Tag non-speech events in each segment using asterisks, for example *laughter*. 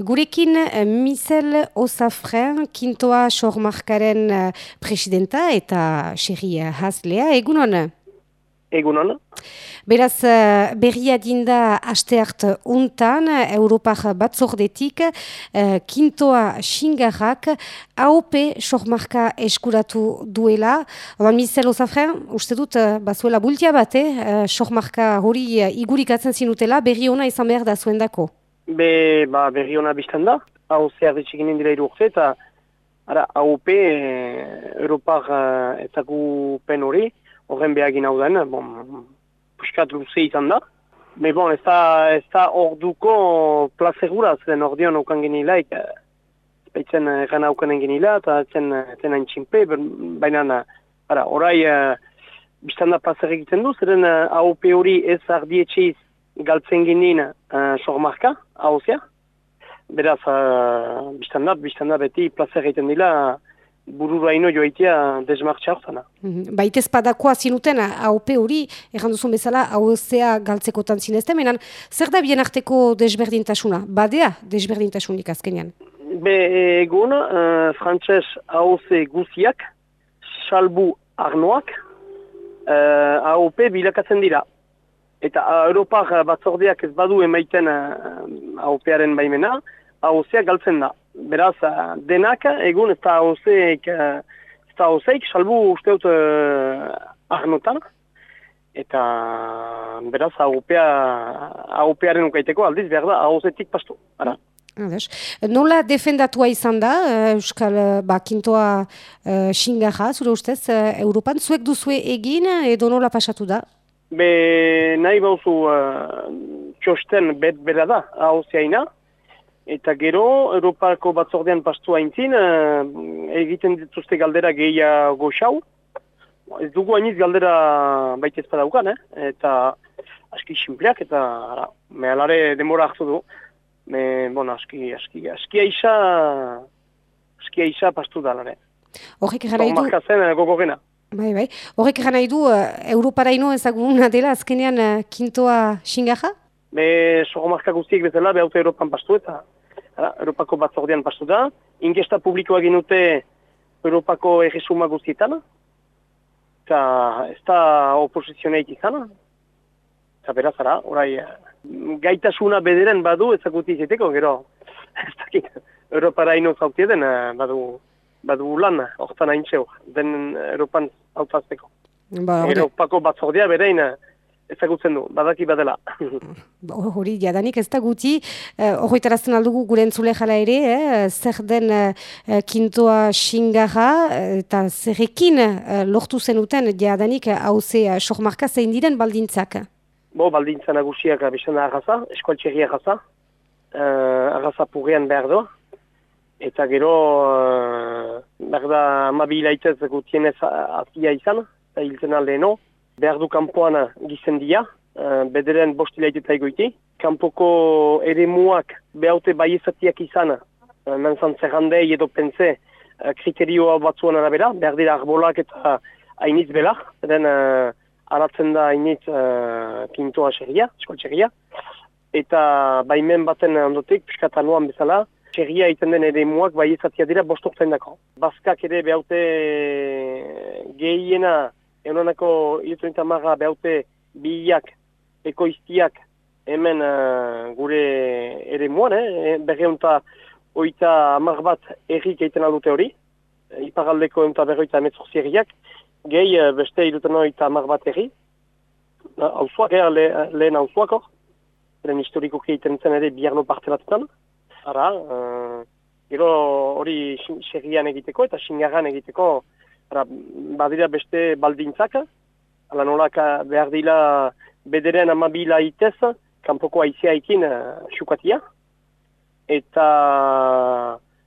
Gurekin uh, Michel Osafren, kintoa sormarkaren uh, presidenta eta xerri hazlea, egun hona? Egun hona. Beraz, berria dinda asteart untan, Europak batzordetik, kintoa xingarrak, AOP sormarka eskuratu duela. Oda, Michel Osafren, uste dut, bazuela bultia bate, uh, sormarka hori igurikatzen zinutela, berri ona izan behar da zuen dako. Be, ba, berri hona biztan da, hau zehar ditxekin indira irurtze, eta ara, AOP, e, Europar uh, ezagupen hori, horren behagin hau den, bon, puskat luze izan da. Me bon, ez da, ez da orduko plazegura, zen ordeon aukan genilaik, baitzen egan aukanen genila, eta zen, zen hain txinpe, baina, ara, orai, uh, biztan da egiten du, zeren AOP hori ez ardietxeiz galtzen ginen uh, sormarka, hauzia. Beraz, uh, biztan da, biztan da beti plazer egiten dila burura ino joaitea desmartxa hortana. Mm -hmm. Baitez padakoa zinuten AOP hori, erran duzun bezala, hauzea galtzekotan zinezte, menan, zer da bien arteko desberdintasuna? Badea desberdintasunik azkenean? Be, egun, uh, frantxez hauze guziak, salbu arnoak, uh, AOP bilakatzen dira. Eta Europar batzordeak ez badu emaiten uh, AOP-aren baimena, AOC-ak galtzen da. Beraz, denak egun ez da AOC-ek, ez da AOC-ek, salbu usteut uh, arnotan. Eta beraz, AOP-aren ukaiteko aldiz behar da AOC-tik pastu. Ara. Nola defendatua izan da, Euskal Bakintoa uh, Xingarra, zure ustez, uh, Europan, zuek duzue egin edo nola pasatu da? Be, nahi bauzu uh, txosten bet bera da, hau Eta gero, Europako batzordean pastu haintzin, uh, egiten dituzte galdera gehia goxau. Ez dugu hainiz galdera baita ezpadaukan, eh? Eta aski simpleak eta ara, mehalare demora hartu du. Me, bueno, aski, aski, aski aixa, aski aixa pastu da, lare. Horrek gara idu... Markazen, gogorena. Bai, bai. Horrek egan nahi du, uh, Europara ino ezaguna dela azkenean uh, kintoa xingaja? Be, sogo marka guztiek bezala, behaute Europan pastu eta ara, Europako batzordean pastu da. Ingesta publikoa ginute Europako erresuma guztietan. Eta ez da oposizioneik izan. Eta beraz, ara, orai, uh, gaitasuna bederen badu ezaguti izeteko, gero. *laughs* ez dakit, Europara ino zautie den uh, badu badu lan, hortan hain den Europan hautazteko. Ba, Europako batzordea berein ezagutzen du, badaki badela. Ba, hori, jadanik ez da guti, hori uh, tarazten aldugu gure entzule jala ere, eh, zer den uh, kintoa xingarra, eta zerrekin uh, lortu zenuten jadanik hauze uh, sohmarka zein diren baldintzak? Bo, baldintza nagusiak abizan arraza, eskualtxerri arraza, uh, arraza purrean behar doa, Eta gero, uh, behar da, amabi hilaitez gutienez azia izan, eta hiltzen aldeno. Behar du kanpoan gizendia, uh, bederen bost hilaitetza egoiti. Kanpoko ere muak behaute baiezatiak izan, uh, nanzan zerrandei edo pense, uh, kriterioa batzuan arabera, behar dira arbolak eta hainitz belak, den uh, aratzen da hainitz uh, pintoa xerria, eskoltxerria. Eta baimen baten ondotik, piskatanuan bezala, Txerria egiten den ere muak bai ezatia dira bostortzen dako. Baskak ere behaute gehiena, egonanako iruturinta marra behaute bihiak, ekoiztiak hemen uh, gure ere muan, eh? berreunta oita amar bat errik egiten aldute hori, iparaldeko eunta berroita emetzorzi erriak, gehi uh, beste iruten oita amar bat erri, hauzuak, eh, le, lehen hauzuak hor, historikoki egiten zen ere biarno parte batetan, Ara, uh, gero hori segian egiteko eta xingarran egiteko ara, badira beste baldintzak, ala nolaka behar dila bederen amabila itez, kanpoko ikin uh, xukatia, eta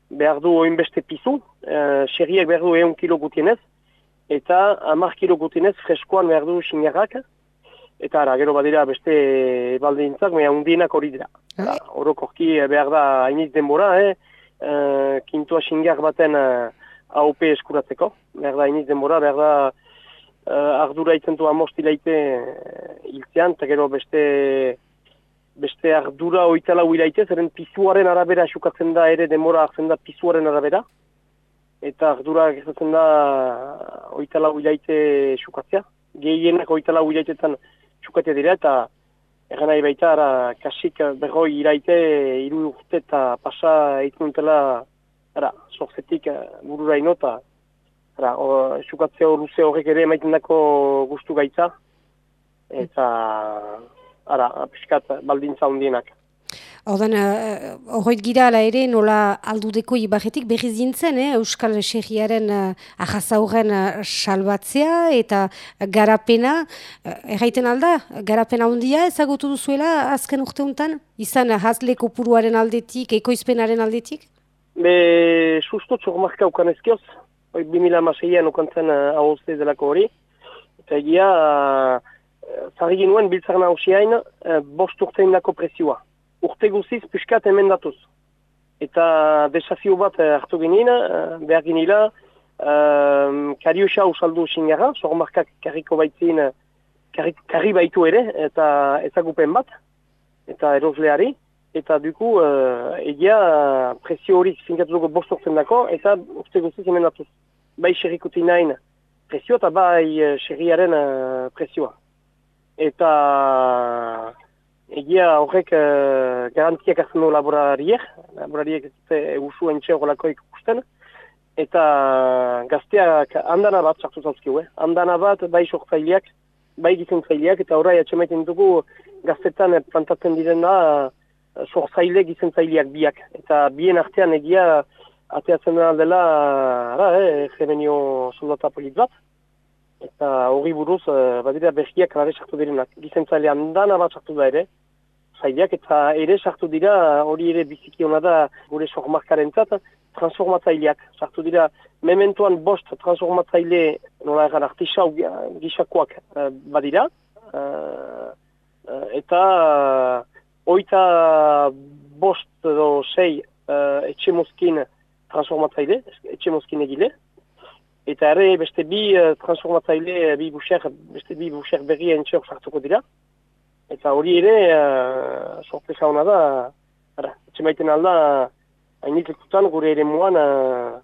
behar du oin beste pizu, uh, segiak behar du eun kilo gutienez, eta amar kilo gutienez freskoan behar du xingarrak, Eta ara, gero badira beste baldintzak, mea undienak hori dira. Ah. Orokorki eh, behar da hainiz denbora, eh? Uh, kintua xingar baten uh, AOP eskuratzeko. Behar da hainiz denbora, behar da uh, ardura itzen du amostileite uh, iltzean, eta gero beste beste ardura oitala huilaite, zeren pizuaren arabera xukatzen da ere demora hartzen da pizuaren arabera, eta ardura gertatzen da oitala huilaite xukatzea. Gehienak oitala huilaitetan xukatzea dira, eta egan nahi baita, ara, kasik berroi iraite, iru urte eta pasa eitzen dutela, ara, sorzetik burura inota, ara, xukatzea horruze horrek ere maiten dako gustu gaitza, eta, ara, piskat baldintza hundienak. Ordan, uh, gira ala ere nola aldudeko ibarretik berriz dintzen, eh? Euskal Serriaren uh, ahazauren uh, salbatzea eta garapena, uh, erraiten alda, garapena handia ezagutu duzuela azken urte untan? Izan hazleko puruaren aldetik, ekoizpenaren aldetik? Be, susto txor marka ukan ezkioz, 2000 amaseian ukantzen uh, ahozte delako hori, eta egia, uh, zarri ginuen biltzarna hausiain, uh, bost urtein dako presioa urte guziz piskat emendatuz. Eta desafio bat eh, hartu genien, uh, behar genila, uh, kariosa usaldu xingarra, sormarkak karriko baitzin, karri, baitu ere, eta ezagupen bat, eta erosleari, eta duku uh, egia presio hori finkatu dugu bostortzen dako, eta urte guziz emendatuz. Bai xerrikuti nahin presio, eta bai xerriaren uh, presioa. Eta Egia horrek uh, garantiak hartzen du laborariek, laborariek ez dute usu entxe horrelako ikusten, eta gazteak handana bat sartu zazkiu, eh? handana bat bai sortzaileak, bai gizentzaileak, eta horrai atxemaiten dugu gaztetan plantatzen diren da uh, sortzaile gizentzaileak biak, eta bien artean egia ateatzen dela ara, eh, gemenio soldata polit bat, eta hori buruz, uh, badira behiak klare sartu direnak, gizentzaile handana bat sartu da ere, zailak eta ere sartu dira, hori ere biziki hona da gure sormarkaren zat, transformatzaileak. Sartu dira, mementuan bost transformatzaile, nola egan artisau gisakoak uh, badira, uh, eta uh, oita bost edo sei uh, etxe mozkin transformatzaile, etxe mozkin egile, eta ere beste bi uh, transformatzaile, bi buxer, beste bi buxer berri entxeok sartuko dira, Eta hori ere, uh, sorpresa hona da, ara, etxe alda, hainitzetutan gure ere muan, uh,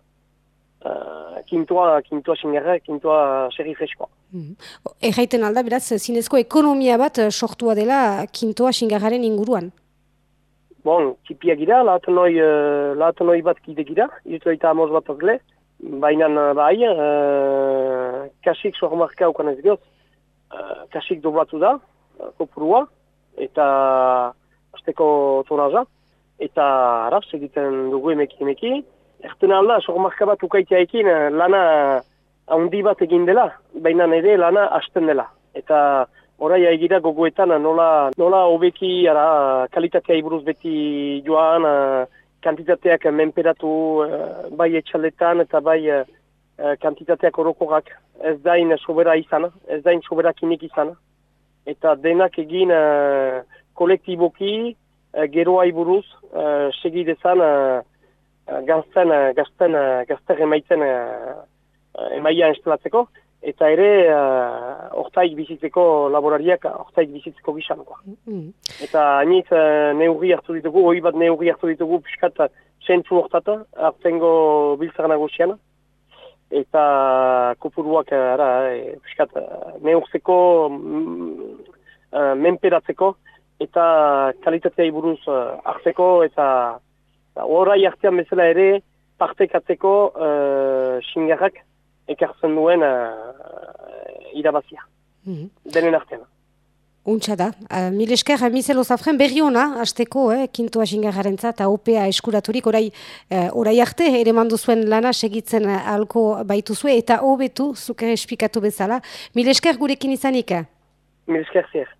uh, kintua, kintua xingarra, kintua serri freskoa. Mm -hmm. alda, beraz, zinezko ekonomia bat sortua dela kintua xingarraren inguruan? Bon, txipia gira, lahat noi, uh, noi bat kide gira, irutu eta amoz bat ogle, baina bai, uh, kasik sormarka ukan ez goz, uh, kasik doblatu da, kopurua, eta azteko toraza, eta araz, egiten dugu emeki emeki. Erten alda, sormarka bat ukaitea ekin, lana handi bat egin dela, baina ere lana hasten dela. Eta orai egira gogoetan nola, nola hobeki ara, kalitatea iburuz beti joan, kantitateak menperatu bai etxaletan eta bai kantitateak orokorak. Ez dain sobera izan, ez dain sobera kinik izan eta denak egin uh, kolektiboki uh, geroa iburuz uh, segi dezan uh, gazten, uh, gazten, uh, emaiten uh, emaia instalatzeko eta ere uh, bizitzeko laborariak hortaik bizitzeko gizan. Mm Eta aniz uh, neurri hartu ditugu, hoi bat neurri hartu ditugu piskat zentzu hortata hartengo biltzaren nagoziana eta kopuruak eh, ara, e, piskat, eh, neurtzeko, mm, menperatzeko, eta kalitatea buruz hartzeko, eta horai hartzean bezala ere, partekatzeko uh, xingarrak ekartzen duen uh, irabazia. Mm -hmm. Denen artean. Untxa da. Uh, Mil esker, Mizelo Zafren, berri hona, azteko, eh, kintua jingarraren eta OPA eskuraturik, orai, uh, orai arte, ere mandu zuen lana segitzen uh, alko baitu zuen, eta hobetu, zuke espikatu bezala. Mil esker gurekin izanik? Mil esker zier.